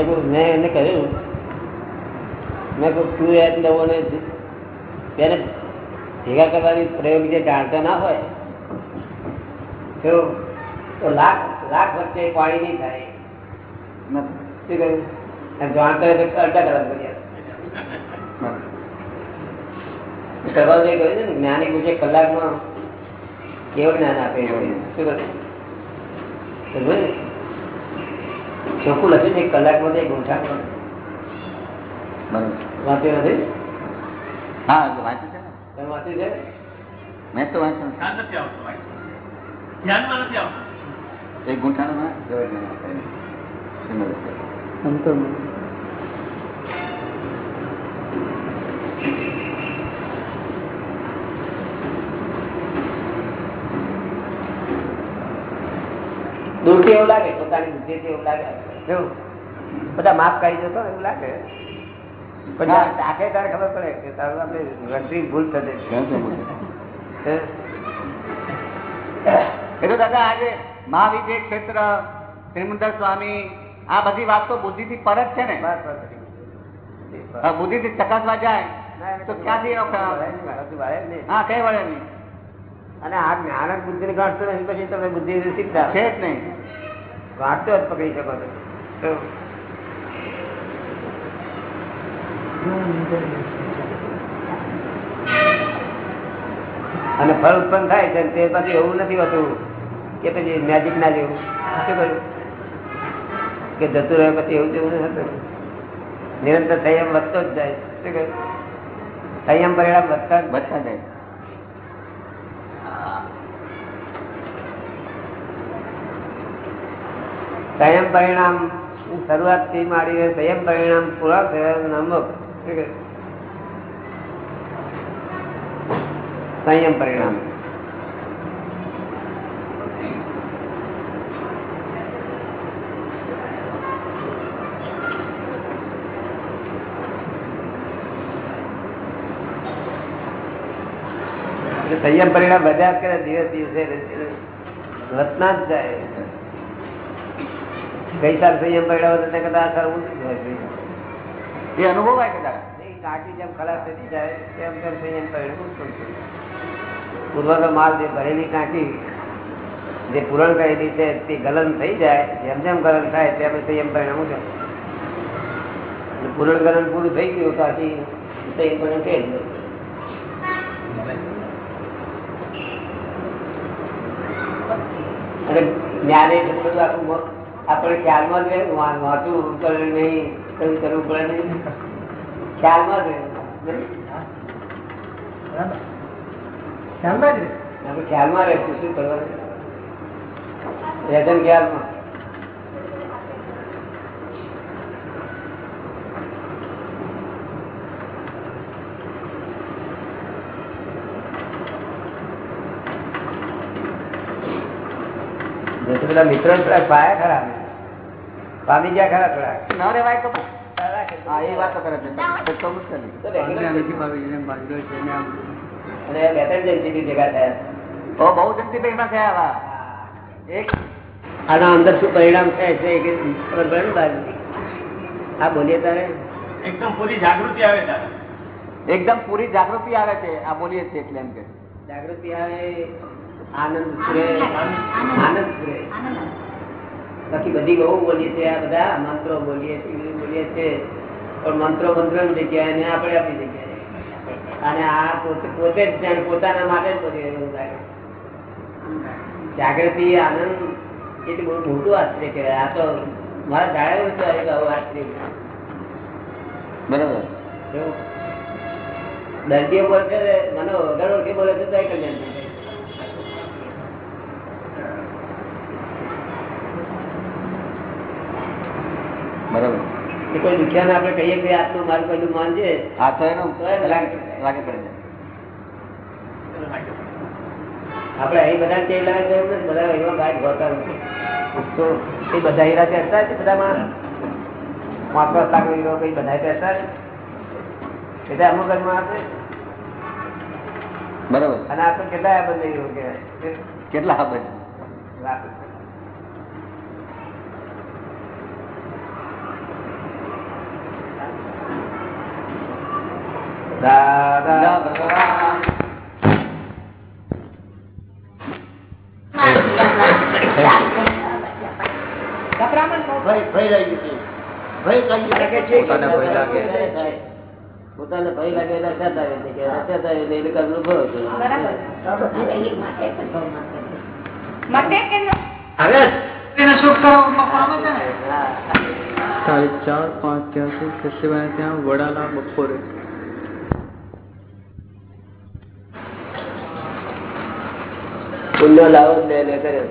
મેં કહ્યું મેં એને કહ્યું, મેં કહું તું યાદ લોકોને તેને ભેગા કરવાની પ્રયોગ જે જાણતા ના હોય, તો લાખ લાખ વચ્ચે પાણી નહીં થાય. શું કહ્યું? જાણતા હોય તો અડધા કલાક કરી કરવા જે કહ્યું છે ને, જ્ઞાની પૂછે કલાકમાં કેવું જ્ઞાન આપે શું કહ્યું? ચોખ્ખું લખ્યું છે એક કલાકમાં એક ગુંઠા વાંચ્યું નથી? હા તો વાંચ્યું છે ને. વાંચ્યું છે? મેં તો વાંચ્યું નથી આવતું. ધ્યાનમાં નથી આવતું. એક ગુંઠાણુમાં કેવો જ્ઞાન આપે એમ. શ્રીમદ રચના. દૂરથી એવું લાગે પોતાની બુદ્ધિથી એવું લાગે કેવું બધા માફ કરી જતો એવું લાગે પણ હા. તારે ખબર પડે કે તારું આપણે રંગની ભૂલ થશે કેમ છે બોલે? છે. એ તો દાદા આજે મહાવિજય ક્ષેત્ર શ્રીમંદર સ્વામી આ બધી વાત તો બુદ્ધિ થી પર જ છે ને. બુદ્ધિ થી ચકાસવા જાય તો ક્યાંથી. હા કઈ વળે નહીં અને આ જ્ઞાન જ બુદ્ધિને ગાંઠતો નહીં પછી તમે બુદ્ધિ શીખતા છે જ નહીં ગાંઠતો જ પકડી શકો છો. અને ફળ ઉત્પન્ન થાય છે તે પછી એવું નથી હોતું કે પછી મેજિક ના જેવું. શું કર્યું કે જતું રહે પછી એવું જેવું નથી થતું નિરંતર સંયમ વધતો જ જાય. શું કર્યું સંયમ પરિણામ વધતા બધા જાય. સંયમ પરિણામ શરૂઆતથી માંડીને સંયમ પરિણામ પૂરા થયા નમક શું કહે? સંયમ પરિણામ એટલે સંયમ પરિણામ વધ્યા જ કરે દિવસ દિવસે વધના જ જાય ગઈ સાલ સંયમ પડ્યા હતો તે કદાચ આ હોય એ અનુભવાય આવે કાકી જેમ ખલાસ થતી જાય તેમ તેમ સંયમ પડ્યો. પૂર્વનો માલ જે ભરેલી કાંકી જે પૂરણ કરેલી છે તે ગલન થઈ જાય જેમ જેમ ગલન થાય તેમ સંયમ પરિણામ છે પૂરણ ગલન પૂરું થઈ ગયું કાકી સંયમ પરિણામ ગયું. અને જ્ઞાને બધું આખું આપણે ખ્યાલમાં જ રહે. વા- વાંચવું પડે નહીં કયું કરવું પડે નહીં. ખ્યાલમાં જ રહે. આપણે ખ્યાલમાં રહેશું શું કરવાનું? રહેશે ને ખ્યાલમાં. જો તો પેલા મિત્રો થોડા પાયા ખરા પામી ગયા ખરા થોડા. ન રેવાય તો હા એ વાત કરે છે તો તો મુશ્કેલ નહીં. તો regular છે. અને બે ત્રણ જણથી ભેગા થયા. બહુ જલ્દી ભેગા થયા આવા. એક આના અંદર શું પરિણામ થાય છે કે ખબર પડે ને બાજુ આ બોલીએ તારે. એકદમ પૂરી જાગૃતિ આવે દાદા એકદમ પૂરી જાગૃતિ આવે છે આ બોલીએ છીએ એટલે એમ કે. જાગૃતિ આવે આનંદ સ્ફુરે આનંદ સ્ફુરે બાકી બધી બહુ બોલીએ છીએ આ બધા મંત્રો બોલીએ છીએ બોલીએ છીએ. પણ મંત્રો મંત્રો ની જગ્યાએ ને આપણે આપણી જગ્યાએ અને આ પોતે પોતે જ જાણ પોતાના માટે જ બોલીએ એવું લાગે જાગૃતિ આનંદ એટલે બહુ મોટું આશ્ચર્ય કહેવાય. આ તો મારા જાણ્યું હતું આવું આશ્ચર્ય બરાબર. દર્દીઓ બોલે છે મને વગર ઓળખી બોલે છે તો કલ્યાણ બરાબર. કોઈ દુખ્યાને આપણે કહીએ કે આટલું મારું કહેલું માન છે હા તો એનું તો લાગે. પડે. આપણે અહીં બધા કેવી લાગે છે બધા એવા ગાય ભરતા તો એ બધા હીરા પહેરતા છે બધામાં? પાંચ પાંચ લાખ હીરો કઈ બધા પહેરતા છે? એટલે અમુક ઘરમાં આપે. બરાબર. અને આ તો કેટલા બધા હીરો કહેવાય કેટલા હા બધું? દાદા ભગવાન ભય ભય લાગી છે ભય લાગી લાગે છે પોતાને ભય લાગે. પોતાને ભય લાગે એટલે રસ્તા આવે છે કે રસ્તા આવે એટલે એટલે કરવું ભરો છો માટે કે ન? હવે એને સુખ કરવામાં પામે છે ને? હા તારીખ ચાર પાંચ ત્યાંથી સચિવાલય ત્યાં વડાલા બપોરે. પુણ્ય લાવો જ લે લે કર્યો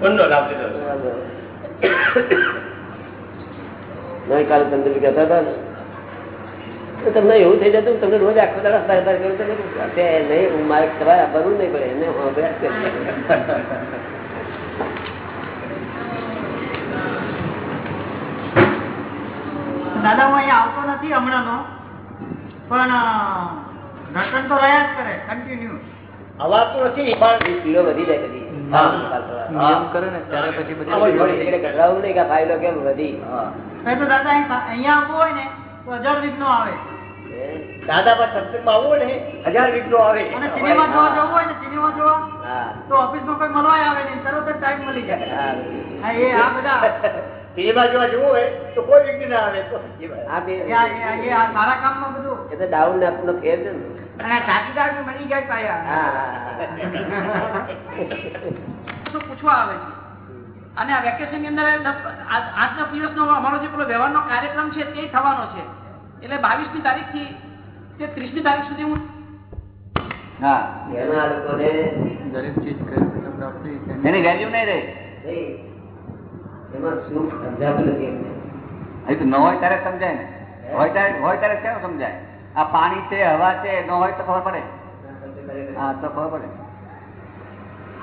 ઊંડો તમે બી કહેતા હતા ને તમને એવું થઈ જતું તમને રોજ આખો દાડા હતાર હતાર કર્યું અત્યારે નહીં હું મારે તમારે આપવાનું નહીં પડે એને હું અભ્યાસ કરી દાદા હું અહીંયા આવતો નથી હમણાંનો પણ રટણ તો રહ્યા જ કરે કન્ટિન્યુ અવાતું નથી પણ પીળો વધી જાય કદી હા. નિયમ કરે ને ત્યારે પછી બધી થોડી નહીં કે કેમ વધી? તો દાદા અહીં અહીંયા આવવું હોય ને તો રીત નો આવે? દાદા પર સત્સંગમાં આવવું ને હજાર વિઘ્નો આવે. અને સિનેમા જોવા જવું હોય ને સિનેમા જોવા? તો ઓફિસમાં કોઈ મળવા આવે ને તરત જ ટાઈમ મળી જાય. હા. એ આ બધા. સિનેમા જોવા જવું હોય તો કોઈ વિઘ્ન ના આવે તો આ બે એ આ- એ આ- એ આ સારા કામમાં બધું. એ ડાઉન આપનો ફેર છે ને. અને આ સાથીદાર મળી જાય પાયા. હા હા, હા. તો પૂછવા આવે છે? અને આ વેકેશનની અંદર આઠ દસ દિવસનો અમારો જે પેલો વ્યવહારનો કાર્યક્રમ છે તે થવાનો છે. એટલે બાવીસની તારીખથી તે ત્રીસની તારીખ સુધી હું હા. એના લોકોને દરેક ચીજ પ્રાપ્તિ એની વેલ્યુ નહીં રહે. એમાં સુખ સમજાતું નથી એમને. હજી તો ન હોય ત્યારે સમજાય ને. હોય ત્યારે હોય ત્યારે કેમ સમજાય? આ પાણી છે હવા છે ન હોય તો ખબર પડે. હા તો ખબર પડે.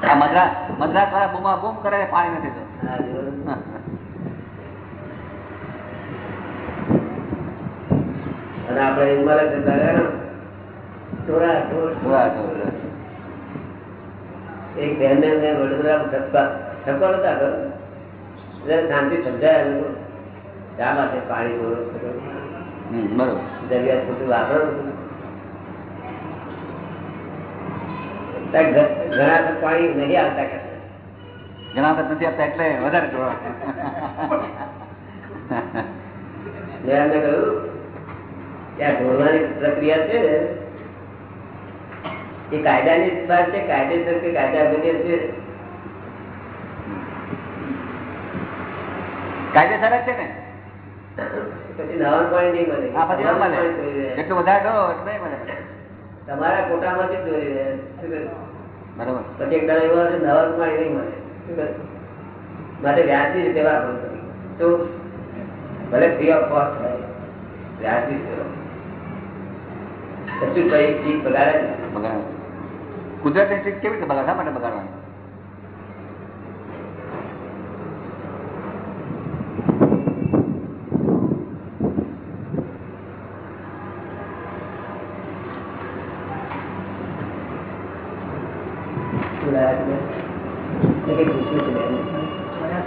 આ મદ્રાસ મદ્રાસ વાળા બૂમા બૂમ કરે પાણી નથી તો હા, જોયું. અને આપણે ઉંમરે જતા ટોળા ટોળ. એક બેન ને વડોદરા ઠપકા ઠપકા નતા કર્યો. એટલે શાંતિ સમજાય શા માટે પાણી બોલો બરોબર. જરૂરિયાત પૂરતું વાપરો ઘણા તો પાણી નહીં આવતા કે. ઘણા વખત નથી આપતા એટલે વધારે જોવા મેં એમને કહ્યું આ ઢોળવાની પ્રક્રિયા છે ને એ કાયદાની વાત છે કાયદેસર કે કાયદા વગર છે? કાયદેસર જ છે ને? પછી નવાનું પાણી નહીં મળે. વધારે મળે. તમારા કોટામાંથી જ ચોરી રહ્યા? બરોબર. પછી એક દાડો એવો નવાનું પાણી નહીં મળે? માટે વ્યાજબી રીતે વાપરો તો ભલે ફ્રી ઓફ કોસ્ટ થાય. વ્યાજબી કરો કશું કઈ ચીજ બગાડે જ નહીં. બગાડ કુદરતની ચીજ કેવી રીતે બગાડ શા માટે બગાડવાની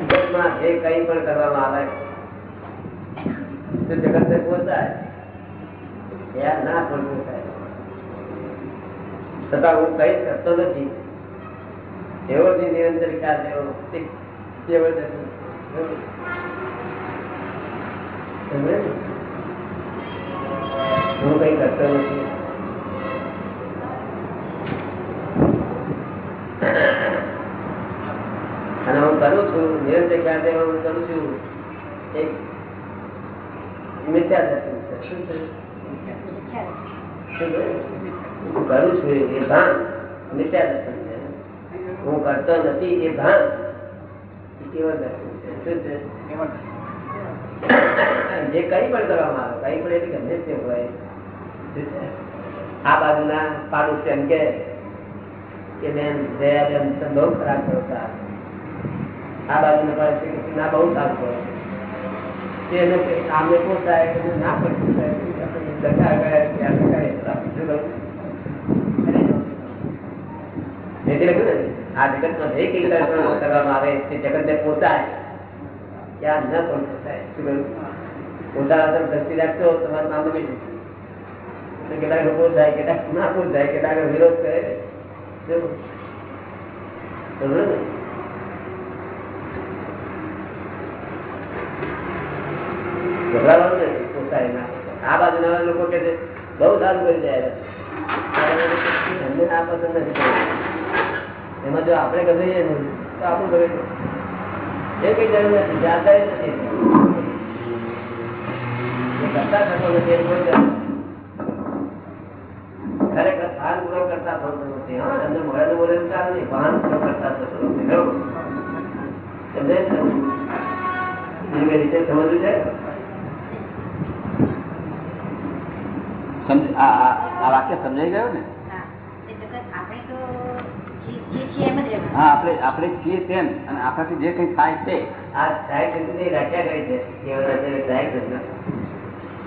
જગતમાં જે કંઈ પણ કરવામાં આવે તો જગતને પોસાય યા ના પણ પોસાય છતાં હું કઈ કરતો નથી એવો જે નિરંતર ખ્યાલ એવો તે જબરદસ્ત સમજે ને? હું કઈ કરતો નથી અને હું કરું છું નિરંતર ખ્યાલ એવો હું કરું છું એક મિથ્યા દર્શન છે શું છે શું છે? હું કરું છું એ ભાન મિથ્યા દર્શન છે હું કરતો નથી એ ભાન કેવળ દર્શન છે જે કઈ પણ કરવામાં આવે કઈ પણ એટલે ગમે તે હોય આ બાજુના પાડોશી એમ કે બેન દયા બેન તમે બહુ ખરાબ કરો આ. બાજુના પાડોશી ના બહુ સારું કરો કે આમને પોસાય ના પણ પોસાય ને, આ જગતમાં જે કંઈ કરવામાં આવે તે જગતને પોસાય. ત્યાં ન પણ પોસાય શું કહ્યું? પોતાના તરફ દ્રષ્ટિ રાખશો તમારું નામ બગડી કેટલાક લોકો થાય કેટલાક ના પૂછ થાય કેટલાક વિરોધ કરે શું? ગભરાવાનું નથી પોતાની ના. આ બાજુના લોકો કે છે, બહુ સારું કરી જાય એમને આ પસંદ નથી એમાં જો આપણે ગભરાઈએ ને, તો આપણું ગમે એ કઈ જરૂર નથી, જાતા નથી. કરતા થતો નથી ખરેખર ભાન પૂરો કરતા થતો નથી. મોડે બોલે ચાલે નહીં. ભાન કરતા નથી. બરોબર? તમને? રીતે સમજવું છે? આ આ- આ વાક્ય સમજાઈ ગયું ને? હા આપણે આપણે આપણે છીએ તેમ અને આપણાથી જે કંઈ થાય છે.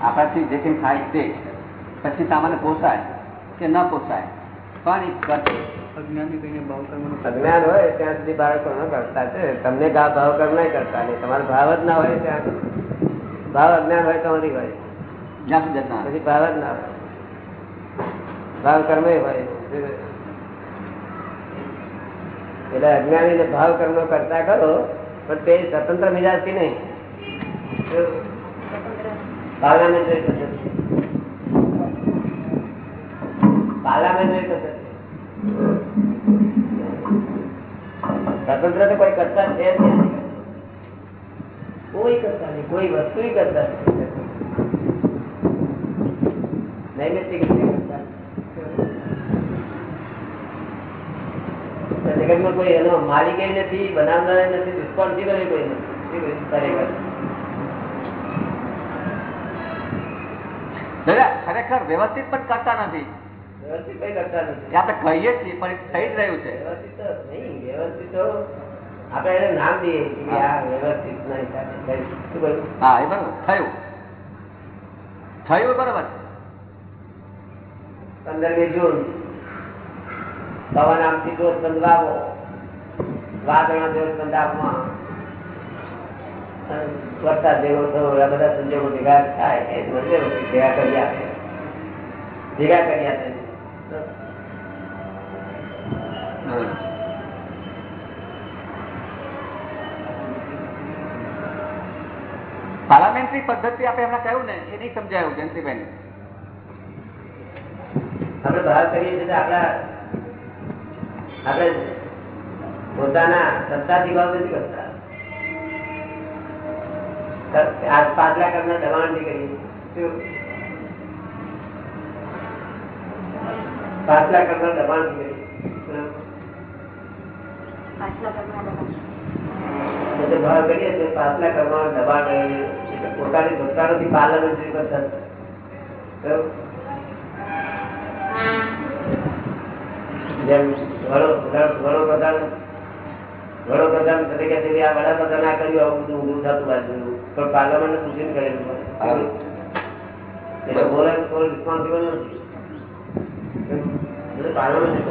આપણાથી જે કંઈ થાય તે. પછી સામાન્ય પોસાય કે ન પોસાય. પણ એ કરશે અજ્ઞાની કહીને ભાવ કર્મનો અજ્ઞાન હોય ત્યાં સુધી બાળકો ન કરતા છે. તમને ગા ભાવ કર્મ નહીં કરતા. નહીં તમારો ભાવ જ ના હોય ત્યાં. ભાવ અજ્ઞાન હોય તો નહીં હોય. જ્યાં સુધી અજ્ઞાન પછી ભાવ જ ના હોય ભાવ કર્મ હોય એટલે અજ્ઞાની ને ભાવ કર્મ કરતા કરો પણ તે સ્વતંત્ર મિજાજથી નહીં પાર્લામેન્ટરી પદ્ધતિ પાર્લામેન્ટરી પદ્ધતિ સ્વતંત્ર તો કોઈ કરતા છે જ નહીં. કોઈ કરતા નહીં કોઈ વસ્તુ કરતા નથી. નૈમિત્તિક જગતમાં કોઈ એનો માલિક નથી બનાવનાર નથી રિસ્પોન્સિબલ કોઈ નથી. ખરેખર. ખરેખર વ્યવસ્થિત પણ કરતા નથી. વ્યવસ્થિત કઈ કરતા નથી. એ આપણે કહીએ છીએ પણ થઈ જ રહ્યું છે. વ્યવસ્થિત નહીં વ્યવસ્થિત તો આપણે એને નામ દઈએ કે આ વ્યવસ્થિત નહીં થાય. શું કહ્યું? હા એ બરોબર થયું. થયું બરોબર છે. પંદરમી જૂન. પવન આમથી દોષ બંધવાવો વાદળનો દોષ બંધાવવામાં વરસાદ જેવો થયો બધા સંજોગો ભેગા થાય. એ બધે ભેગા કરી આપે ભેગા કરી આપે પાર્લામેન્ટરી પદ્ધતિ આપણે એમણે કહ્યું ને, એ નહીં સમજાયું જયંતિબેન આપણે બહાર કરીએ છીએ આપણા આપણે પોતાના સત્તાથી ભાવ નથી કરતા પાછલા કરના દબાણથી કરીએ પાછલા કરના કરીએ દબાણ. એટલે ભાવ કરીએ તો પાછલા કરના દબાણ પોતાની પોતાનું પાલન નથી બરાબર? જેમ વડો- વડો- વડોપ્રધાન વડોપ્રધાન તરીકે આ વડાપ્રધાન આ કર્યું આવું બધું ઊંધું થતું બાજુ પણ પાર્લામેન્ટ પૂછીને કરેલું એટલે બોલે કોઈ responsible નથી. પાર્લામેન્ટ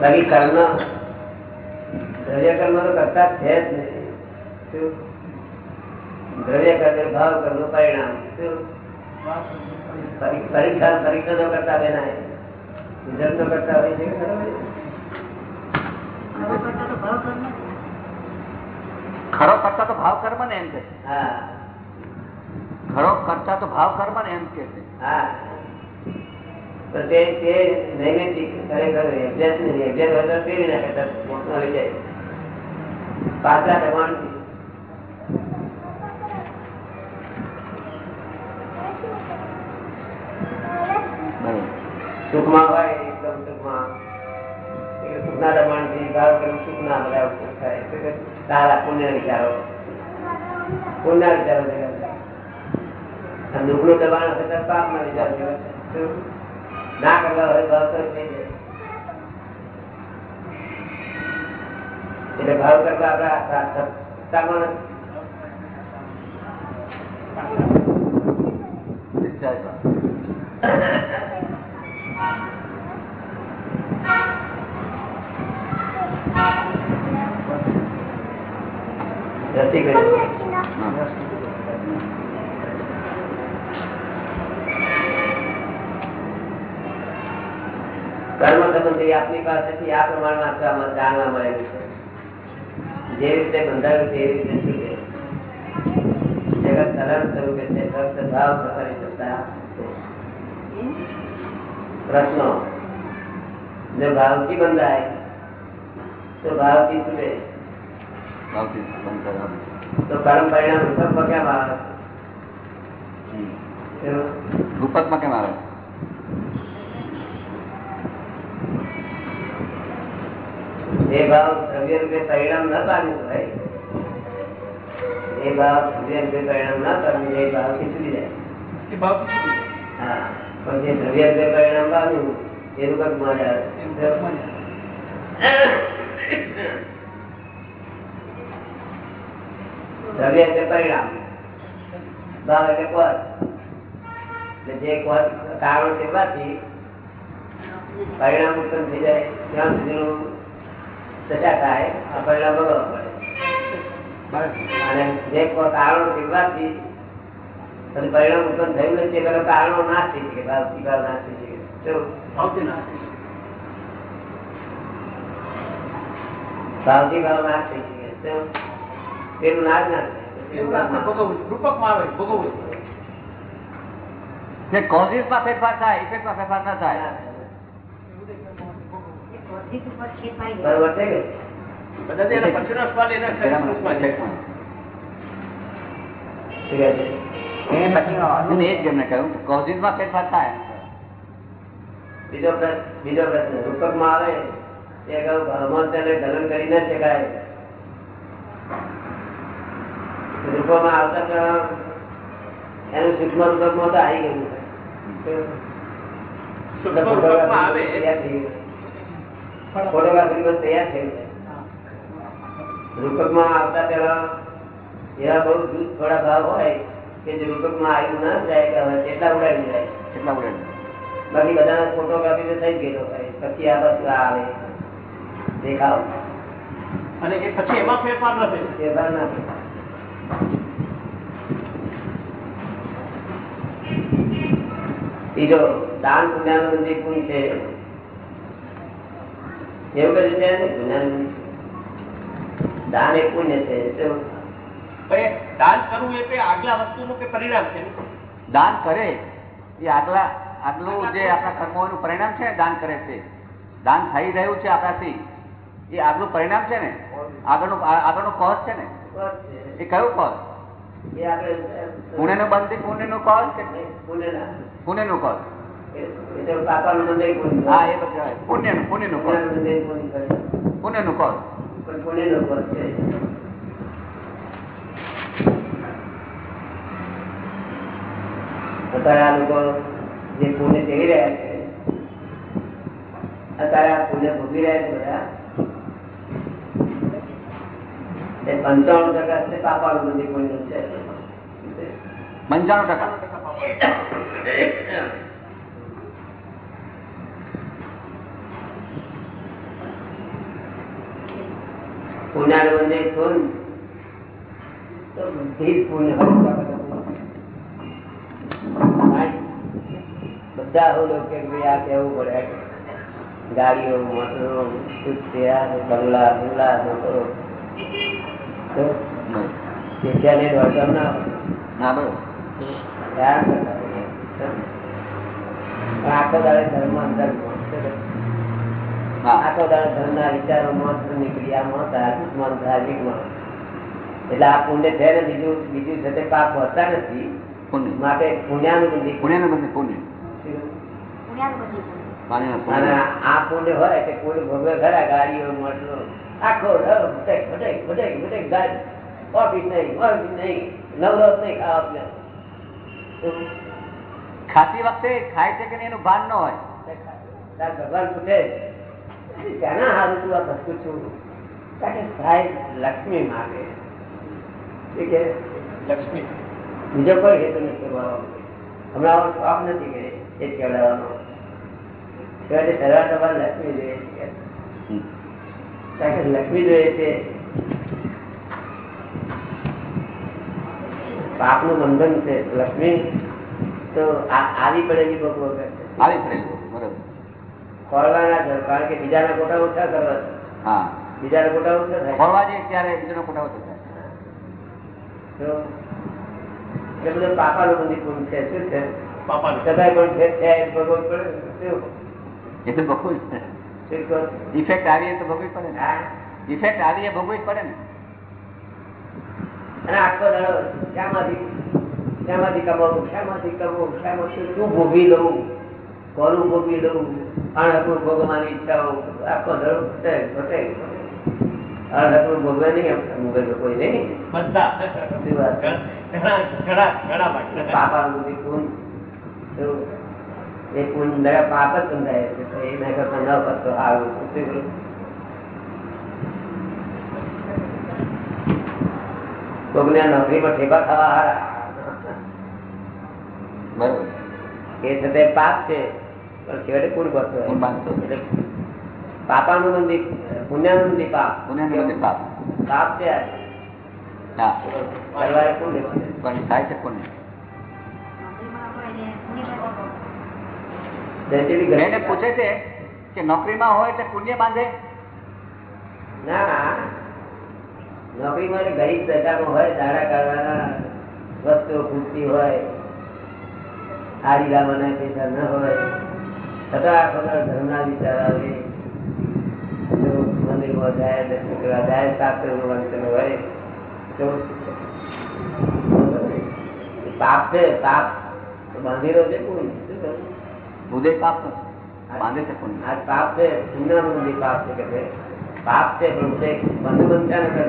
બાકી કર્મ દ્રવ્ય કર્મ તો કરતા છે જ નહીં? દ્રવ્ય કર્મ ભાવ કર્મ પરિણામ. પરીક્ષા પરીક્ષા નો કરતા બેના રિઝલ્ટ નો કરતા હોય છે. ખરો કરતા તો ભાવ કર્મ જ. ખરો કરતા તો ભાવ કર્મ ને એમ કે ખરો કરતા તો ભાવ કર્મ ને એમ કે છે. હા. તે તે નૈમિતિક ખરેખર એક્ઝેક્ટ એક્ઝેક્ટ હોય તો નાખે લઈ જાય. દબાણથી બરોબર. સુખમાં હોય એકદમ સુખમાં. સુખના દબાણથી ભાવ કર્મ સુખના બધા ઉપભોગ થાય. સારા પુણ્ય વિચારો. પુણ્ય વિચારો દુઃખનું દબાણ હશે તો પાપના વિચારો? ના કરવા હોય ભાવ તો થઈ જાય. એટલે ભાવ કરતા કરી હા. કર્મ સંબંધી આપની પાસેથી આ પ્રમાણમાં જાણવા મળેલું છે જે રીતે બંધાયું તે રીતે છૂટે જગત સરળ સ્વરૂપે છે ફક્ત ભાવ પ્રકારની સત્તા છે પ્રશ્નો જો ભાવથી બંધાય તો ભાવથી છૂટે ભાવથી બંધ કરવાનું. તો કર્મ પરિણામ રૂપક કેમ આવે હમ. એવું? રૂપકમાં કેમ આવે એ ભાવ સભ્ય રૂપે પરિણામ ન પામ્યું ભાઈ એ ભાવ દ્રવ્ય રૂપે પરિણામ ના પામ્યું એ ભાવ ખીચડી જાય. એ ભાવથી હા પણ જે દ્રવ્ય રૂપે પરિણામ પામ્યું દ્રવ્ય એટલે પરિણામ. ભાવ એટલે પદ. એટલે જે પદ કારણો તેમાંથી પરિણામ ઉત્પન્ન થઈ જાય ત્યાં સુધીનું દશા થાય આ પરિણામ ભોગવવા પડે અને જે કારણો શીખવાથી અને પરિણામ ઉત્પન્ન થયું નથી તે કારણો ના થઈ શકે. ભાવથી ભાવ નાશ થઈ શકે ભાવતી ના ભાવ નાશ થઈ શકે તેનું ના એવું આપણે થાય ભોગવવું ભોગવવું જે કોઝિસમાં ફેરફાર થાય ઇફેક્ટમાં ફેરફાર ના થાય કોશિશ ઉપર ખેપાઈ ગઈ. બરોબર બીજો પ્રશ્ન આવે અગાઉ ગલન કરી ના શકાય. રૂપમાં આવતા એનું સૂક્ષ્મ રૂપકમાં તો આવી ગયું. આવે. ગયું. ફોટોગ્રાફી પણ તૈયાર થઈ ગયું. રૂપકમાં આવતા પહેલા એવા બહુ જૂથ થોડા ભાવ હોય કે જે રૂપકમાં આવ્યું ના જાય કે હવે કેટલા ઉડાડી જાય. કેટલા ઉડે બાકી બધા ફોટોગ્રાફી તો થઈ જ ગયેલો હોય. પછી આ વસ્તુ આ આવે. દેખાવ. અને એ પછી એમાં ફેરફાર ન થાય. ફેરફાર ના થાય. ત્રીજો દાન પુણ્યાનું મંદિર પુણ્ય છે એવું કશું છે ને પુણ્યાનું દાન એ પુણ્ય છે? પણ દાન કરવું એ કઈ આગલા વસ્તુનું કે પરિણામ છે? દાન કરે. એ આગલા આગલું જે આપણા કર્મોનું પરિણામ છે દાન કરે છે. દાન થઈ રહ્યું છે આપણાથી. એ આગલું પરિણામ છે ને? આગળનું આગળનું કોઝ છે ને? એ કયું કોઝ એ આપણે બંધ પુણે નો કોઝ કે પુણે નો કોઝ પુણ્ય. નું પુણ્ય છે. અત્યારે આ લોકો જે પુણ્ય રહ્યા છે અત્યારે આ પુણ્ય ભોગવી રહ્યા છે બધા. એ પંચાણું ટકા છે પાપાનું મંદિર પુણ્ય છે. પંચાણું ટકા. પુણ્યાનું મંદિર ખોલ તો બધી જ પુણ્ય બધા હું કે આ કેવું પડે? ગાડીઓ મોટરો બંગલા બંગલા મોટરો. ને દોડતા ના. ના બરોબર. આખો દાડે ધર્મ અંદર હા આખો દાડો ધર્મના વિચારો મત નીકળી આ મત ધાર્મિક મત ધાર્મિક મત એટલે આ પુણ્ય છે ને બીજું બીજું છે તે પાપ હોતા નથી. માટે પુણ્યાનું બંધ. પુણ્ય. પુણ્યાનું બધું પુણ્ય. આ પુણ્ય હોય કે પુણ્ય ભોગવે ખરા ગાડીઓ આખો ગાડી. ઓફિસ નહીં ઓફિસ નહીં. નહીં ખાવા ખાતી વખતે ખાય છે કે નહીં એનું ભાન ન હોય? ભગવાન પૂછે ક્યાંના હારું તું આ ભટકું છું કારણ કે સાહેબ લક્ષ્મી માગે ઠીક છે લક્ષ્મી બીજો કોઈ હેતુ નથી ભાવ હમણાં આવો શોખ નથી કે એ જ કહેવડાવવાનો કહેવાય છે, સરળ તમારે લક્ષ્મી જોઈએ છે હમ. કારણ કે લક્ષ્મી જોઈએ છે પાપનું બંધન છે લક્ષ્મી તો આ- આવી પડેલી ભોગવો કરે છે આવી પડેલું બરોબર છે કારણ કે બીજાના કોટા ઓછા કરવા છે. હા. બીજાના કોટા ઓછા થાય. ખોરવા જઈએ ત્યારે બીજાનો ખોટા ઓછો થાય. તો છે શું છે. છતાંય પણ ફેર પડે એ તો ભોગવું જ પડે. શું ઇફેક્ટ આવી તો ભોગવવી પડે ને. ઇફેક્ટ આવી એ પડે ને. અને આખો દાડો ક્યાંમાંથી ક્યાંમાંથી કમાવું ક્યાંમાંથી કમાવું ક્યાંમાંથી શું ભોગવી દઉં કોનું ભોગવી દઉં અણહકું ભોગવવાની ઈચ્છાઓ આખો દાડો ઘટે ઘટે અણહકું ભોગવે નહીં એમ મુગલ કોઈ નહીં. બધા શું વાત? છે? ઘણા ઘણા ઘણા બાકી પાપાનું બધી પૂન તો એ પૂન દયા પાપ જ બંધાય છે. તો એના કરતા ન કરતો સારું શું કરું? કોકને નોકરીમાં ઠેકા ખાવા હારા. બરોબર. એ છતાં પાપ છે. પણ છેવટે કુળ બાંધતો. એટલે પાપાનું મંદિર પુણ્યાનું મંદિર પાપ. પુણ્યાનું મંદિર પાપ. પાપ છે પૂછે કે નોકરીમાં હોય એટલે પુણ્ય બાંધે? ના નોકરીમાં ગરીબ પ્રજાનો હોય દાડા કાઢવાના વસ્તુઓ ખૂટતી હોય આડી લાવવાના પૈસા ન હોય આખો દાડો ધર્મના વિચાર આવે મંદિરમાં જાય દર્શન કરવા જાય શાસ્ત્રનું વાંચન હોય તો પાપ છે પાપ બાંધેલો છે કોઈ? શું પાપ બાંધે છે પણ આ પાપ છે પુણ્યનું પાપ છે કે પાપ છે પણ બંધ બંધ કરે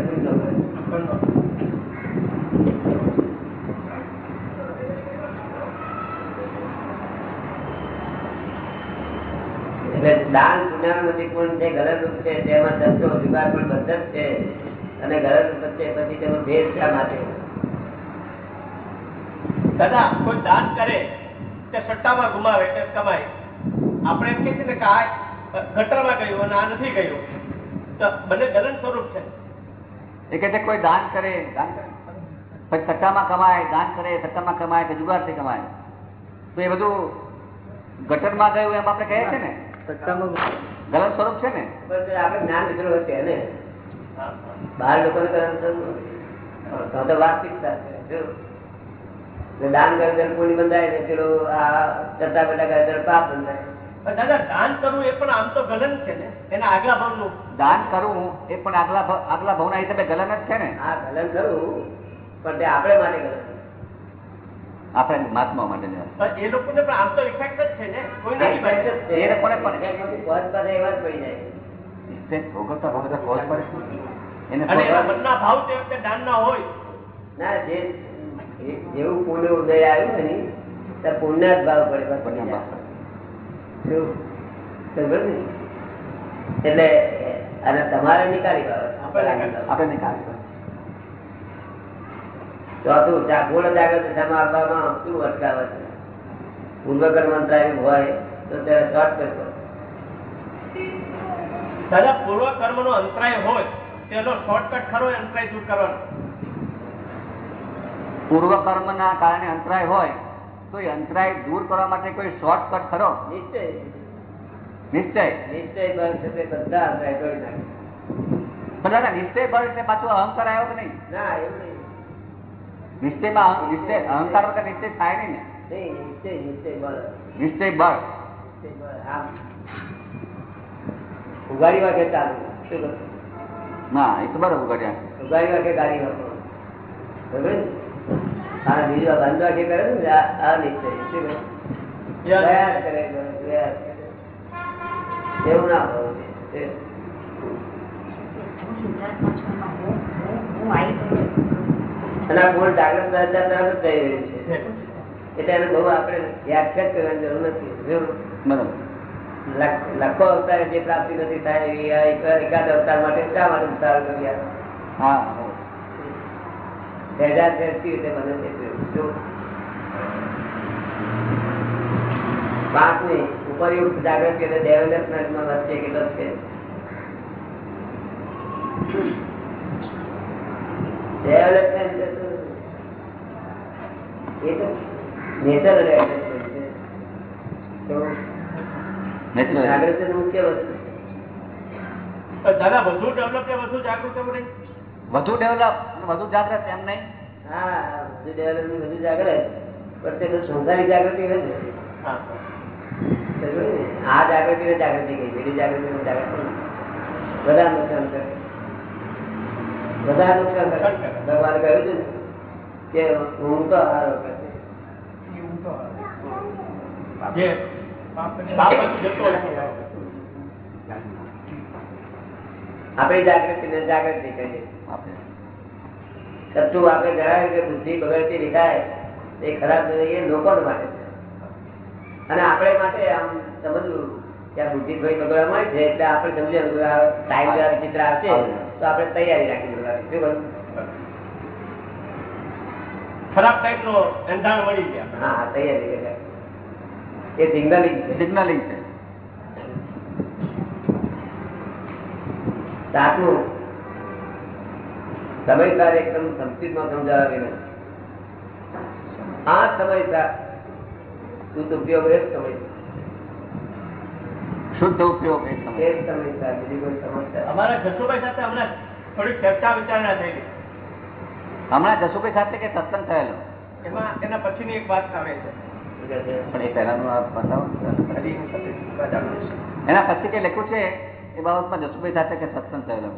એટલે દાન પુણ્યનું મંદિર પૂર્ણ છે ગલત રૂપ છે તેમાં ધંધો જુગાર પણ બંધન છે. અને ગલત રૂપ છે પછી તેનો ભેદ શા માટે? દાદા કોઈ દાન કરે તે સટ્ટામાં ગુમાવે તે કમાય? આપણે એમ કહીએ ને કે આ ગટરમાં ગયું અને આ નથી ગયું. તો બંને ગલન સ્વરૂપ છે. એ કે છે કોઈ દાન કરે દાન કરે. પછી સટ્ટામાં કમાય દાન કરે સટ્ટામાં કમાય કે જુગારથી કમાય. તો એ બધું ગટરમાં ગયું એમ આપણે કહે છે ને. ગલન સ્વરૂપ છે ને? પણ આપણે જ્ઞાન વિદ્રોહ છે ને બહાર લોકોને કરવાનું તો વાસ્તવિકતા છે દાન કરે ત્યારે પુણ્ય બંધાય ને પેલો આ ચર્ચા બધા કરે ત્યારે પાપ બંધાય પણ દાદા દાન કરવું એ પણ આમ તો ગલન છે ને? એના આગલા ભાવનું. દાન કરવું એ પણ આગલા આગલા આગલા ભાવના હિસાબે ગલન જ છે ને? આ ગલન કરવું. પણ તે આપણે માટે ગલન. આપણે મહાત્મા માટે એ લોકોને પણ આમ તો ઇફેક્ટ જ છે ને કોઈ નથી. એ લોકોને પણ- effect પર એવા જ પડી જાય તે ભોગવતા ભોગવતા ખોજ પડે એને અને એના ખોજ- મનના ભાવ તે વખતે દાન ના હોય ના જે જે- જેવું પુણ્ય ઉદય આવ્યું ને ત્યાં પુણ્ય જ ભાવ પડે બસ પડી જાય. શું? સમજ્યો ને? એટલે અને તમારે નિકાલી આપણે નિકાલી. બાબત આપણે નહીં ખાવી. ચોથું જા- જાગૃત દિશામાં આપવામાં શું અટકાવે છે? પૂર્વકર્મ અંતરાય હોય તો ત્યારે શોર્ટ કરશો દાદા પૂર્વ કર્મ નો અંતરાય હોય તેનો શોર્ટકટ ખરો અંતરાય દૂર કરવાનો? પૂર્વ કર્મના કારણે અંતરાય હોય તો એ અંતરાય દૂર કરવા માટે કોઈ શોર્ટકટ ખરો? નિશ્ચય. નિશ્ચય. નિશ્ચય બળ છે તે બધા અંતરાય તોડી નાખે. પણ દાદા નિશ્ચય બળ એટલે પાછું અહંકાર આવ્યો કે નહીં? ના એવું નહીં. નિશ્ચયમાં નિશ્ચય અહંકાર વગર નિશ્ચય થાય નહીં ને. નિશ્ચય નિશ્ચય બળ. નિશ્ચય બળ. નિશ્ચય બળ આમ ઉગાડી વાગે ચાલુ ના એ તો બરોબર કર્યા ઉગાડી વાગે ગાડી વાપરો બરોબર ને? હા બીજું આ બંધ વાગે કરે ને આ નિશ્ચય. એવું ના હોવું હું આવી અને આ ગુણ જાગૃત દાદા થઈ રહ્યું છે. એટલે એને બહુ આપણે વ્યાખ્યા કરવાની જરૂર નથી. બરોબર? લાખ- અવતાર જે પ્રાપ્તિ નથી થાય એવી એકાદ અવતાર માટે શા માટે ઉતાર કર્યા હા. સહેજા સહેજથી રીતે મને પાંચમી ઉપરયુક્ત જાગૃતિ એટલે ડેવલપમેન્ટમાં વચ્ચે કેટલો છે ડેવલપમેન્ટ એટલે શું? એ તો નેચરલ એડજસ્ટમેન્ટ છે તો Natural. જાગૃતિ મુખ્ય વસ્તુ પણ દાદા વધુ ડેવલપ વધુ જાગૃત થવું નહીં? વધુ ડેવલપ વધુ એમ નહીં. હા જાગૃત. પણ સંસારી? આ જાગૃતિ જાગૃતિ કઈ પેલી જાગૃતિ ને જાગૃતિ બધા નુકસાન કરે. બધા નુકસાન કરે. ભગવાન કરે. કહ્યું છે ને કે હું તો હારો આપણી જાગૃતિ ને જાગૃતિ કહીએ આપણે આપણે જણાવ્યું કે બુદ્ધિ બગડતી દેખાય એ ખરાબ નથી, એ લોકો માટે અને આપણે માટે આમ સમજવું કે આ બુદ્ધિ ભાઈ બગડવા માંડી છે એટલે આપણે સમજ્યા ટાઈમ ચિત્ર આવશે તો આપણે તૈયારી રાખી બગડાવી. શું? ખરાબ ટાઈપ નો એંધાણ મળી ગયા. હા તૈયારી એ સિગ્નલિંગ છે. સિગ્નલિંગ છે. સાતમું સમયસર એકદમ સંસ્કૃતમાં સમજાવે આ સમયસર શુદ્ધ ઉપયોગ એ જ સમય શુદ્ધ ઉપયોગ એ સમય સમયસર બીજી કોઈ સમસ્યા અમારા જસુભાઈ સાથે હમણાં થોડીક ચર્ચા વિચારણા થયેલી હમણાં જસુભાઈ સાથે કે સત્સંગ થયેલો? એમાં એના પછીની એક વાત આવે છે. પણ એ પહેલાનું આ બતાવો. હજી હું સાથે વાત આપું છું. એના પછી કે લખ્યું છે એ બાબતમાં જસુભાઈ સાથે કે સત્સંગ થયેલો?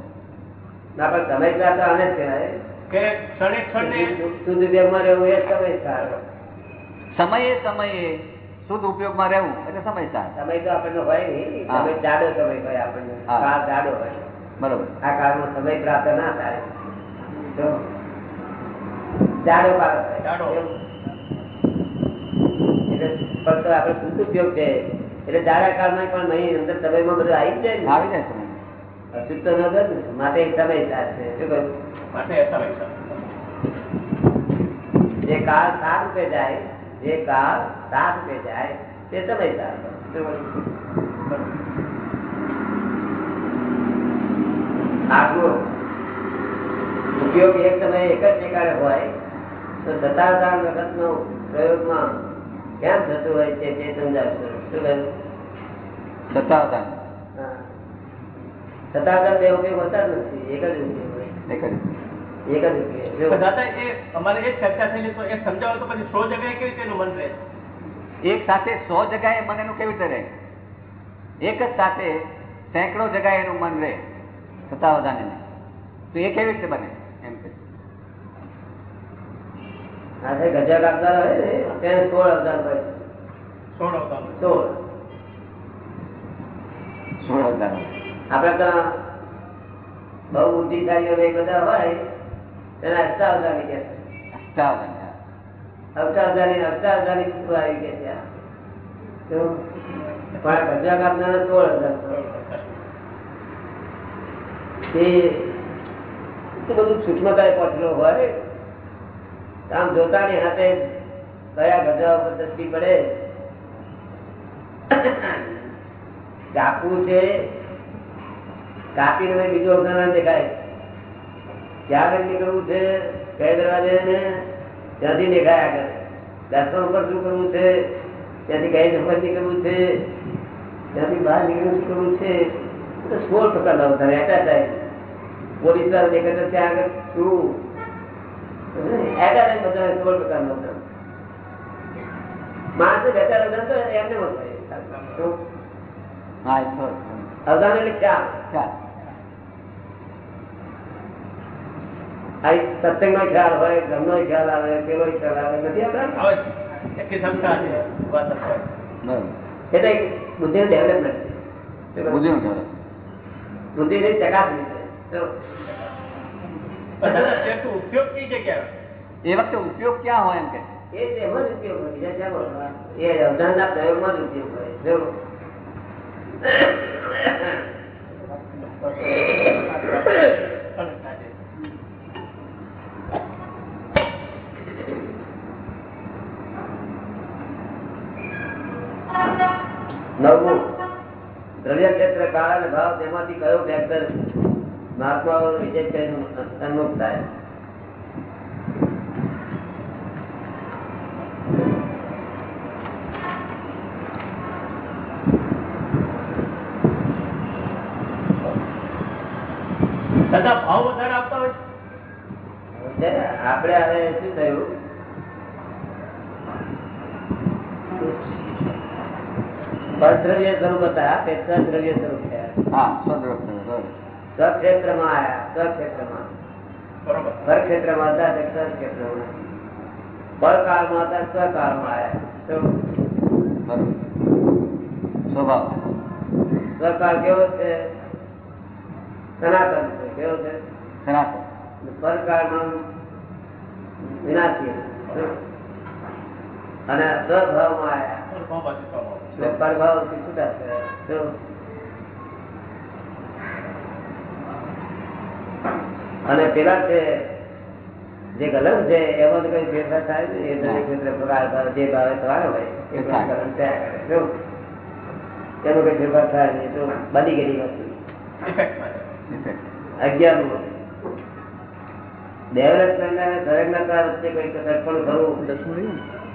ના પણ સમયસર તો આને કહેવાય. કે ક્ષણે ક્ષણે શુદ્ધ ઉપયોગમાં રહેવું એ સમયે સમયે શુદ્ધ ઉપયોગમાં રહેવું એટલે સમય સમય તો આપણને હોય નહીં. સમય જાડો સમય હોય આપણને. કાળ જાડો હોય. બરોબર. આ કાળમાં સમય પ્રાપ્ત ના થાય. જાડો. એટલે ફક્ત આપડે શુદ્ધ ઉપયોગ છે. એટલે જાડા કાળમાં પણ નહીં અંદર સમયમાં બધું આવી જાય ને. આવી જાય સમય અશુદ્ધ ન થાય માટે એ સમયસર છે. શું કહ્યું? માટે સમયસર જે કાળ સાત રૂપે જાય જે કાળ સાત રૂપે જાય તે તબાઈ સાર? આટલું ઉપયોગ એક સમયે એક જ નિકાળે હોય તો સતાવતાર વખતનો પ્રયોગમાં કેમ થતું હોય છે તે સમજાવશો? શું કહ્યું? સત્તાવધાન હા. બે ઉપયોગ હોતા જ નથી એક જ ઉપયોગ એ એક જ ઉપયોગ જો. પણ દાદા એ અમારે એ જ ચર્ચા થયેલી એ સમજાવો પછી સો જગ્યાએ કેવી રીતે એનું મન રહે? એક સાથે સો જગાએ મન એનું કેવી રીતે રહે? એક જ સાથે સેંકડો જગાએ એનું મન રહે સત્તાવધાન તો એ કેવી રીતે બને એમ કે આ જે ગજબ અવતાર હોય ને તેને સોળ અવતાર હોય. સોળ અવતાર સોળ. સોળ અવતાર. આપડે ત્યાં બહુ બુદ્ધિશાળીઓ ને એ બધા હોય તેને અષ્ટાવધાની કે. અષ્ટાવધાન અષ્ટાવધાની શું આવી કે ત્યાં તો પણ ગજા આપનાર સોળ હજાર તે એટલું બધું સૂક્ષ્મતાએ પહોંચેલો હોય આમ જોતાની હાથે કયા ગજા ઉપર પડે. કાપવું છે, કાપીને બીજું અવધાન દેખાય. ક્યાં આગળ નીકળવું છે કઈ દરવાજે ને ત્યાંથી દેખાય આગળ. દર્શન ઉપર શું કરવું છે? ત્યાંથી કઈ નંબર નીકળવું છે, ત્યાંથી બહાર નીકળવું કરવું છે? તો પ્રકારના અવધાન એટા ટાઈમ પોલીસ દ્વારા દેખાતા ત્યાં આગળ શું? એટા ટાઈમ બધા સોળ પ્રકારના અવધાન માણસે બેઠા અવધાન તો એમને મત થાય શું? હા એ તો અવધાન એટલે ખ્યાલ. ચાલ આ સત્સંગ નો ખ્યાલ હોય ધર્મનો ખ્યાલ આવે પેલો ખ્યાલ આવે નથી આપણા આવે છે. એટલી સંસ્થા છે વાત હોય. બરોબર. એટલે એક બુદ્ધિનું ડેવલપમેન્ટ છે. બુદ્ધિનું ખ્યાલ બુદ્ધિની ચકાસણી છે. તો પણ દાદા તેનો ઉપયોગ કઈ જગ્યાએ એ વખતે ઉપયોગ ક્યાં હોય એમ કે? એ ઉપયોગ બીજા ક્યાં બોલવા? એ અવધાનના પ્રયોગમાં જ ઉપયોગ હોય જો નવમું દ્રવ્ય ક્ષેત્ર કાળ અને ભાવ તેમાંથી કયો ફેક્ટર મહાત્માઓનો વિજય સન્મુખ થાય છતાં ભાવ વધારે આપતા હોય આપણે હવે શું થયું? પરદ્રવ્ય સ્વરૂપ હતા પેક્ષા દ્રવ્ય સ્વરૂપ થયા. હા સ્વદ્રવ્ય સ્વક્ષેત્રમાં આવ્યા સ્વક્ષેત્રમાં પરક્ષેત્રમાં હતા તે સ્વક્ષેત્રમાં પરકાળમાં હતા સ્વકાળમાં આવ્યા સ્વભાવ. સ્વકાળ કેવો છે? સનાતન છે. કેવો છે? સનાતન. પરકાળમાં વિનાશી. અને સ્વભાવમાં આવ્યા પરભાવથી છૂટા થયા તો અને પેલા છે જે ગલત છે એમાં કઈ ફેરફાર થાય ને એ દરેક મિત્ર પ્રકાર જે ભાવે થવાનો હોય એ પ્રકરણ ત્યાં કરે. એનો કઈ ફેરફાર થાય નહીં. તો બની ગયેલી વસ્તુ. અગિયારમું. ડેવલપમેન્ટ સંલગ્નતા વચ્ચે કઈ પણ કરવું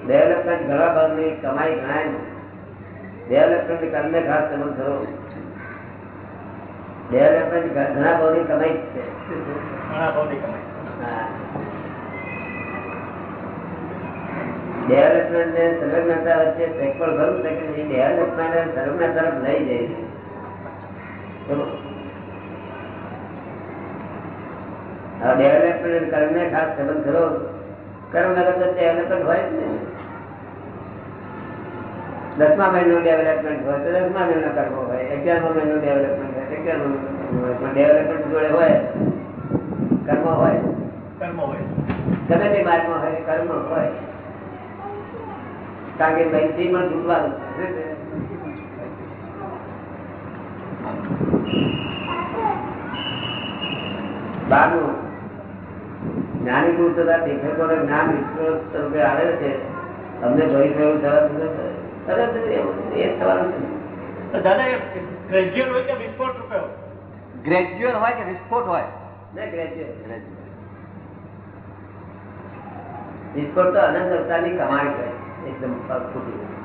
ડેવલપમેન્ટ ઘણા ભાગની કમાઈ ગણાય ડેવલપમેન્ટ કરીને ખાસ તમે કરો ડેવલપમેન્ટ ઘણા ભાવની કમાઈ જ છે. ડેવલપમેન્ટ ને સંલગ્નતા વચ્ચે સેકપણ ખરું છે કે ડેવલપમેન્ટ અને સંલગ્ન તરફ લઈ જાય છે. ડેવલપમેન્ટ ખાસ સંબંધ કરો. કર્મ નગર તો ડેવલપમેન્ટ હોય જ ને. દસમા મહિનો ડેવલપમેન્ટ હોય તો દસમા મહિનો કરવો હોય અગિયારમા મહિનો ડેવલપમેન્ટ હોય પણ ડેવલપમેન્ટ જોડે હોય કર્મ હોય. કર્મ હોય. ગમે તે માર્ગમાં હોય કર્મ હોય. કારણ કે બહેનથી પણ જ્ઞાની પુરુષ તથા તીર્થકોને જ્ઞાન સ્વરૂપે આવે છે. અમને ભય થયું થવાનું એ થવાનું છે. દાદા એ હોય કે વિસ્ફોટ રૂપે હોય? ગ્રેજ્યુઅલ હોય કે વિસ્ફોટ હોય? ને ગ્રેજ્યુઅલ. વિસ્ફોટ તો અનંત અવતારની કમાણી કરે એકદમ ખોટી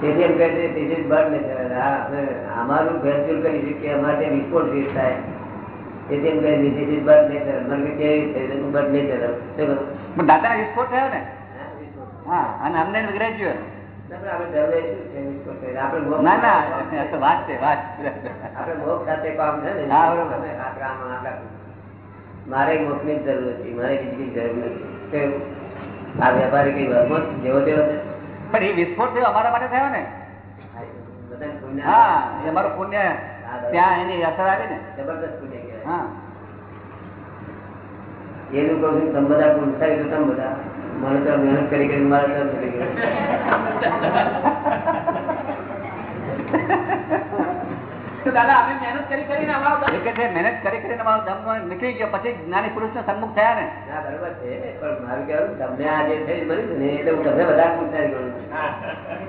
તેથી એમ કહે છે તેથી birth nature. અમારું ગ્રેજ્યુઅલ કરી છે કે અમારે ત્યાં વિસ્ફોટ ફીટ થાય. તેથી એમ કહે છે birth nature. મને કે કેવી nature. શું પણ વિસ્ફોટ થયો ને? હા, હા અને અમને ગ્રેજ્યુઅલ ના ના વાત છે વાત આપણે મોક્ષ સાથે કામ છે ને? મારે જરૂર હતી મારે બીજી કઈ જરૂર નથી. આ વેપારી કઈ વર્મોત જેવો તેવો છે? પણ એ વિસ્ફોટ થયો અમારા માટે થયો ને? હા એ અમારું પુણ્ય. ત્યાં એની અસર આવી ને? જબરદસ્ત પુણ્ય કહેવાય. હા. એનું કહું છું તમે બધા પુરુષારી તો તમે બધા મને તો મહેનત કરી કરી મારે તો દાદા મહેનત કરી કરીને અમારો મહેનત નીકળી ગયો. પછી જ્ઞાની પુરુષ સન્મુખ થયા ને. ના બરોબર છે પણ મારું કહેવાનું તમને આ જે થઈ મળ્યું ને એટલે હું તમને વધારે પુરુષારી ગણું છું.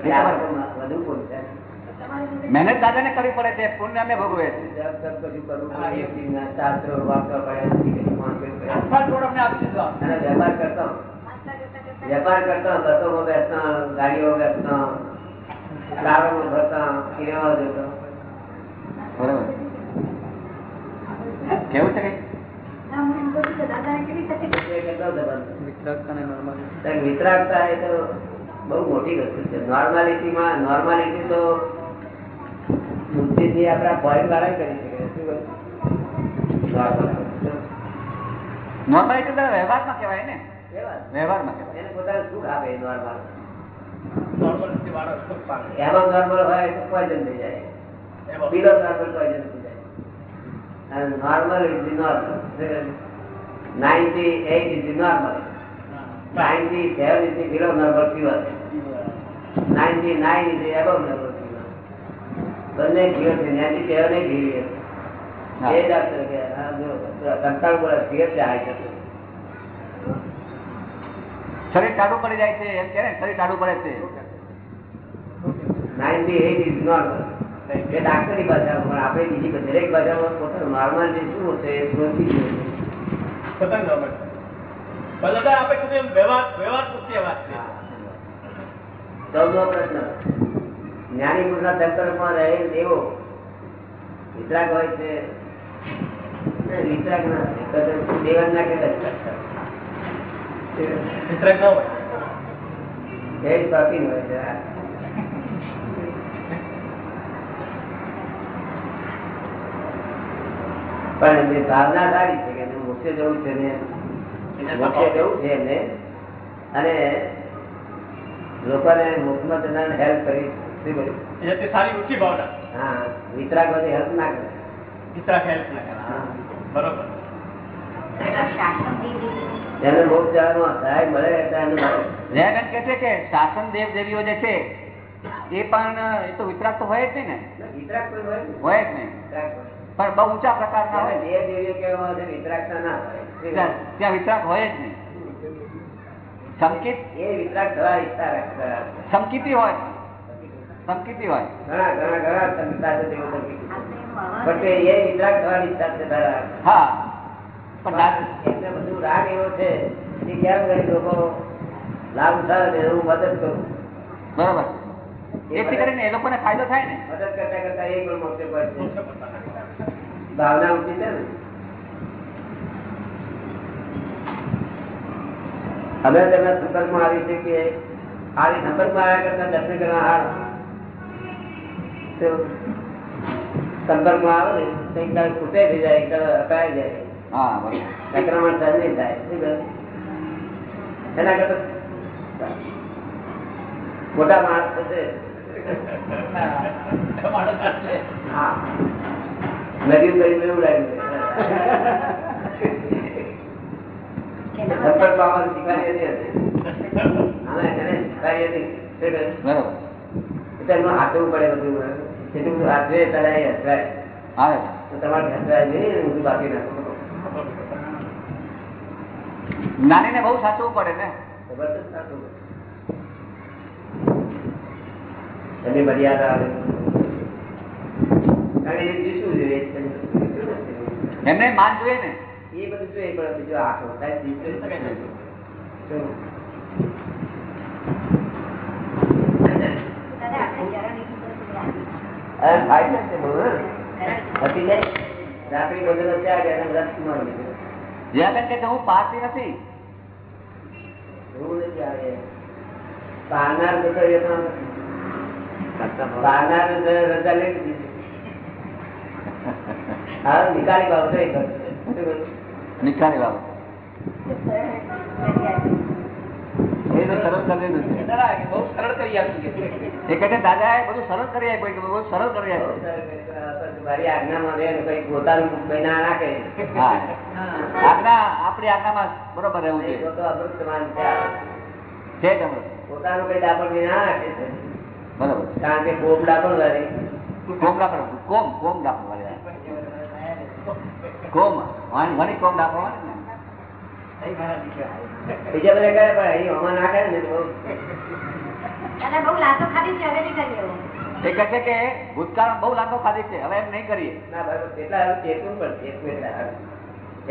કે આ લોકો વધુ પુરુષારી મહેનત દાદાને કરવી પડે છે પુણ્ય અમે ભોગવે છે શાસ્ત્રો વાંચવા પડે કરતા. વેપાર કરતા. બસોમાં બેસતા ગાડીઓ બેસતા કારોમાં ભરતા કિરામાં જતો બરોબર કેવું છે? વિતરાગતા એ તો બહુ મોટી વસ્તુ છે નોર્માલિટીમાં નોર્માલિટી તો બુદ્ધિથી આપણા પોઈન્ટ વાળા કરી શકે શું. નોર્માલિટી તો વ્યવહારમાં કહેવાય ને? વ્યવહારમાં એને પોતાનું સુખ આપે નોર્મલ નોર્મલ વાળો સુખ પામે. એમાં નોર્મલ હોય તો પોઈઝન થઈ જાય. બિલો નોર્મલ પોઈઝન થઈ જાય. Normal is normal ninety eight is normal ninety seven is below normal pure ninety nine is above normal બંને પ્યોર છે. ત્યાંથી સેવન એ ઘીરી એ ડાક્ટર કે હા જો કંટાળ બોલે પ્યોર છે હાઈ શરીર ટાડું પડી જાય છે એમ કે ને શરીર ટાડું પડે છે. નાઇન્ટી એટ ઇઝ નોર્મલ એ ડાક્ટરની ભાષા પણ આપણે બીજી દરેક ભાષામાં પોતાનું નોર્મલ જે શું છે એ આપણે કીધું વ્યવહાર વ્યવહાર પૂરતી વાત છે. ચૌદમો પ્રશ્ન. જ્ઞાની પુરુષના સંકલ્પમાં રહેલ દેવો વિતરાગ હોય છે. વિતરાગ ના થાય. ના કે વિતરાગ ન હોય. એ શોખીન હોય છે. પણ એમની ભાવના સારી છે કે મોક્ષે જવું છે ને. મોક્ષે જવું છે એમને. અને લોકોને મોક્ષમાં જનાર હેલ્પ કરી શું કર્યું? સારી ઊંચી ભાવના. હા વિતરાગ બધી હેલ્પ ના કરે. વિતરાગ હેલ્પ ના કરે. હા. બરોબર. એને સહાય મળે છે કે શાસન દેવ દેવીઓ જે છે એ પણ એ તો વિતરાક તો હોય જ નહીં ને? વિતરાક હોય જ નહીં. પણ બહુ ઊંચા પ્રકારના હોય. દેવ દેવીઓ કહેવામાં આવે છે, ના હોય. ત્યાં વિતરાક હોય જ નહીં. સંકેત? એ વિતરાક થવા ઈચ્છા રાખતા સંકિતી હોય સંકિતી હોય. ઘણા ઘણા ઘણા સંગીતા છે તેઓ સંગીત. પણ એ વિતરાગ થવાની ઈચ્છા છે હા. પણ રાગ એવો છે કે કેમ કરી લોકો લાભ ઉઠાવે હું મદદ કરું? બરોબર. એથી કરીને એ લોકોને ફાયદો થાય ને. મદદ કરતા કરતા એ પણ મોટે પહોંચે. ભાવના ઉઠી છે ને? અમે તેમના સંપર્કમાં આવી છે કે આવી સંપર્કમાં આવ્યા કરતા દર્શન કરવા હાર. સંપર્કમાં આવે ને એક દાડો ખૂટે થઈ જાય એક દાડો જાય. હા સંક્રમણ નહીં થાય. એના કરતા મોટા માણસ થશે. હા. નદીઓ એવું લાગ્યું તમારે બાકી નાખો જ્ઞાનીને બહુ સાચવું પડે ને? એની મર્યાદા આવે. એમને માન જોઈએ ને? એ બધું જોઈએ પણ બીજો આખો થાય ને. ભાઈ ને બહુ, હા. ગયા. જ્યાં કે પારતી નથી એવું નથી આવે. પારનાર તો પારનાર રજા લઈ દીધી હા નિકાલી બાબતો? નિકાલી બાબત એ તો સરળ કરી એ કહે દાદા એ બધું કરી આપ્યું. કરી આપ્યું. આપણી આજ્ઞામાં બરોબર રહેવું છે. પોતાનું કઈ ડાપણ. બરોબર. કારણ કે કોમ ડાપણ વાળે. કોમ ડાપણ કોમ કોમ ડાપણ કોમ. વાણી કોમ ડાપણ બીજા બધા કરે પણ અહીં હમણાં નાખે ને બહુ લાતો ખાધી છે હવે નહીં કરીએ એ કહે છે કે ભૂતકાળ બહુ લાંબો ખાધી છે હવે એમ નહીં કરીએ. ના બરાબર એટલા ચેતવું પણ ચેતવું એટલા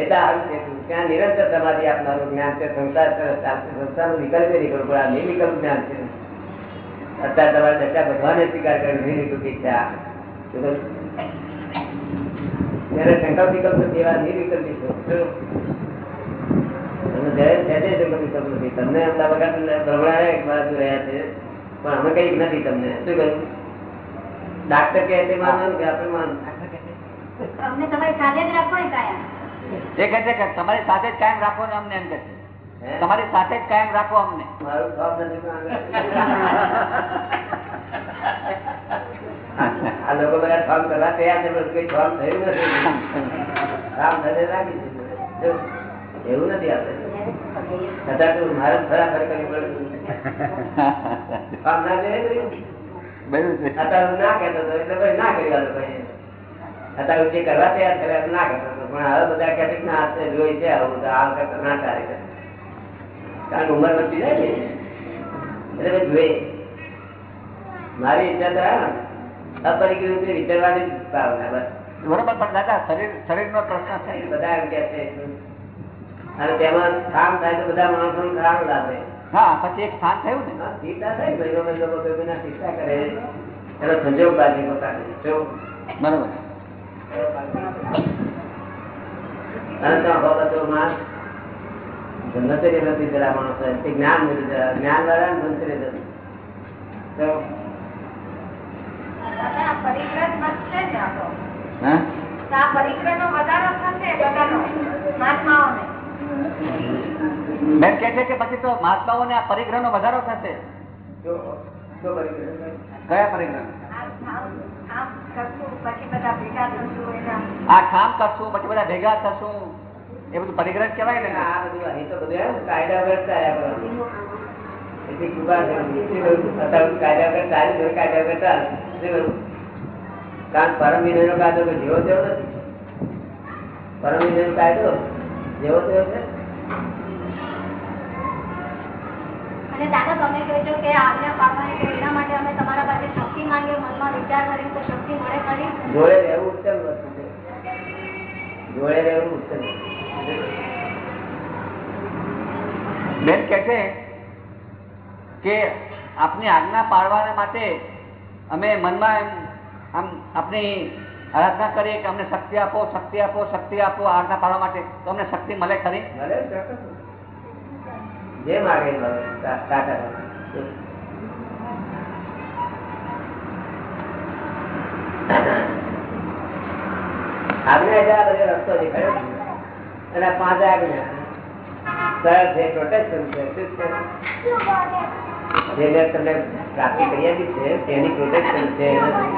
એટલા હારું ચેતવું. ત્યાં નિરંતર સમાધિ આપનારું જ્ઞાન છે સંસાર સંસારનું વિકલ્પે નીકળવું પણ આ નિર્વિકલ્પ જ્ઞાન છે. અત્યારે તમારે ચર્ચા ભગવાને સ્વીકાર કર્યો નિર્વિકલ્પ? ત્યારે સંકલ્પ વિકલ્પ એવા નિર્વિકલ્પી છો શું? તમે જ્યારે સહેજે સંકલ્પ વિકલ્પ નથી તમને અમદાવાદ ભ્રમણા એક બાજુ રહ્યા છે પણ અમે કઈ નથી તમને. શું કહ્યું? ડાક્ટર કહે તે માનવાનું કે આપણે માનવું અમને તમારી સાથે જ રાખો ને કાયમ. એ કહે છે કે તમારી સાથે જ કાયમ રાખો ને અમને એમ કહે છે. તમારી સાથે જ કાયમ રાખો અમને. મારું નથી આ લોકો બધા ફોર્મ કરવા તૈયાર છે પણ કઈ કામ થયું નથી. કામ થશે લાગી જશે. એવું નથી આપણે. છતાં તો મારે ના ને? ના ના ના ના ના ને ઈચ્છા તો અપરિકૃત વિચારવાની બરોબર, પણ દાદા, શરીર શરીરનો પ્રશ્ન છે બધા એમ કે છે અને તેમાં કામ થાય તો બધા માણસો સારું લાગે. હા પછી એક સ્થાન થયું ને? હા, સીધા થાય ભાઈઓ કોઈના શિક્ષા કરે. એનો સંજોગ બાજી પોતાને. જો. બરોબર. અને ત્યાં હોબતો માણસ નથી નથી પેલા માણસો. તે જ્ઞાન જ્ઞાન વાળા મંત્રી પરિગ્રહનો વધારો થશે બધાનો, મહાત્માઓને. બેન કે છે કે પછી તો મહાત્માઓને આ પરિગ્રહ નો વધારો થશે. કયા પરિગ્રહ. આ કામ કરશું પછી બધા ભેગા થશું. એ બધું ને. આ બધું અહીં તો બધું કાયદા કાયદા? કારણ પરમ વિનયનો કાયદો જેવો તેવો નથી. પરમ વિનયનો કાયદો જેવો તેવો છે? અને દાદા તમે કહેજો કે આજ્ઞા પાડવાની તો એના માટે અમે તમારા પાસે શક્તિ માંગીએ મનમાં વિચાર કરીને તો શક્તિ મળે ખરી? જોડે રહેવું ઉત્તમ વસ્તુ છે. જોડે રહેવું ઉત્તમ બેન કે છે કે આપની આજ્ઞા પાડવાના માટે અમે મનમાં એમ આમ આપની આરાધના કરીએ કે અમને શક્તિ આપો શક્તિ આપો શક્તિ આપો આરાધના પાડવા માટે. તો અમને શક્તિ મળે ખરી? જે માગે આજ્ઞા એટલે રસ્તો દેખાડ્યો અને પાંચ આજ્ઞા સરળ છે પ્રોટેક્શન છે જે તમને પ્રાપ્તિ કરી આપી છે તેની પ્રોટેક્શન છે.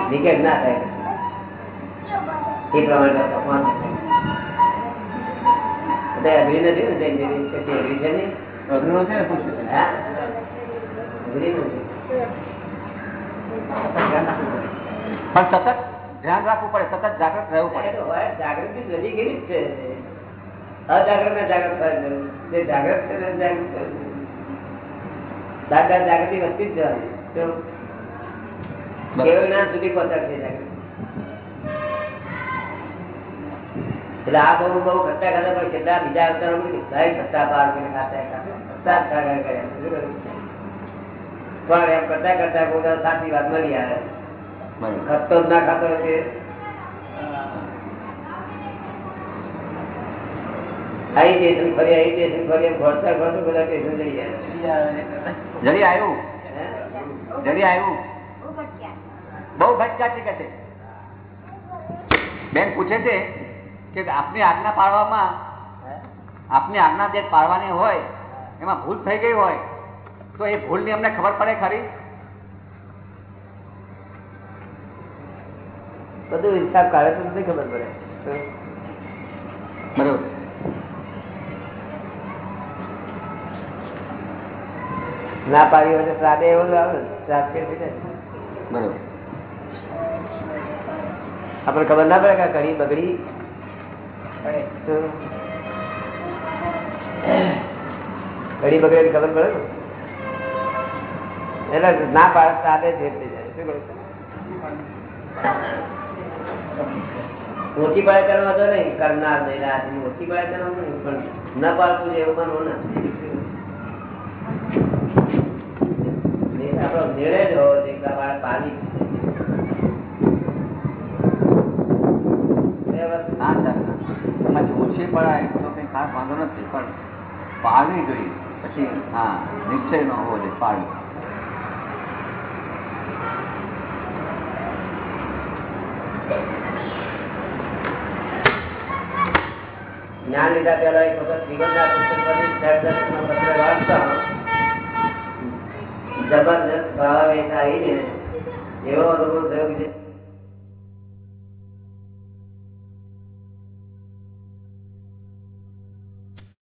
લીકેજ ના થાય. એ પ્રમાણે ભગવાન છે. નથી ને જૈન દેવી? હા? નથી. પણ સતત ધ્યાન રાખવું પડે સતત જાગૃત રહેવું પડે જાગૃતિ વધી ગયેલી જ છે અજાગૃત ને જાગૃત. જે જાગૃત છે તેને જાગૃત. દાદા જાગૃતિ વધતી જ જવાની કેવળ જ્ઞાન સુધી પહોંચાડશે જાગૃતિ એટલે આ બહુ બહુ ખટ્ટા ખાતા પણ કેટલા બીજા અવતારો કેટલાય ખટ્ટા પાર કરીને ખાતા ખાતા ખટ્ટા જ ખાતા કર્યા. શું કરું? પણ એમ કરતા કરતા કોઈ દાડો સાચી વાત મળી આવે બરાબર. ખટ્ટો જ ના ખાતો હોય તે આઈ સ્ટેશન ફરી આઈ સ્ટેશન ફરી એમ ઘોડતા ઘોડતા બધા સ્ટેશન જઈ જાય જરી આવ્યું હે? જરી આવ્યું બહુ ભટક્યા. બહુ ભટકા છે કે છે બેન પૂછે છે કે આપની આજ્ઞા પાડવામાં આપની આજ્ઞા જે પાડવાની હોય એમાં ભૂલ થઈ ગઈ હોય તો એ ભૂલની અમને ખબર પડે ખરી? બધું હિસાબ કાઢે તો નથી ખબર પડે. બરોબર. ના પાડી હોય તો શ્રાદ્ધ એવો આવે ને. કે બરોબર. આપણે ખબર ના પડે કે કઢી બગડી કઢી બગડે ખબર પડે એટલે ના પાડે થઈ જાય. શું ઓછી પાડે તેનો વાંધો નહીં, કરનાર નહીં, રાજી, ઓછી પાડે કરવાનું નહીં, પણ ન પાડતું એવું માનવું ના નિર્ણય જ હોવો જોઈએ પાડી ઓછી પડાય તો કંઈ ખાસ વાંધો નથી, પણ પાળવી જોઈએ. પછી હા, નિશ્ચય ન હોવો જોઈએ, પાળવી. લીધા પહેલા એક વખત શ્રીમદના પુસ્તક પત્ર ભાવાવેશ આવીને એવો અનુભવ થયો કે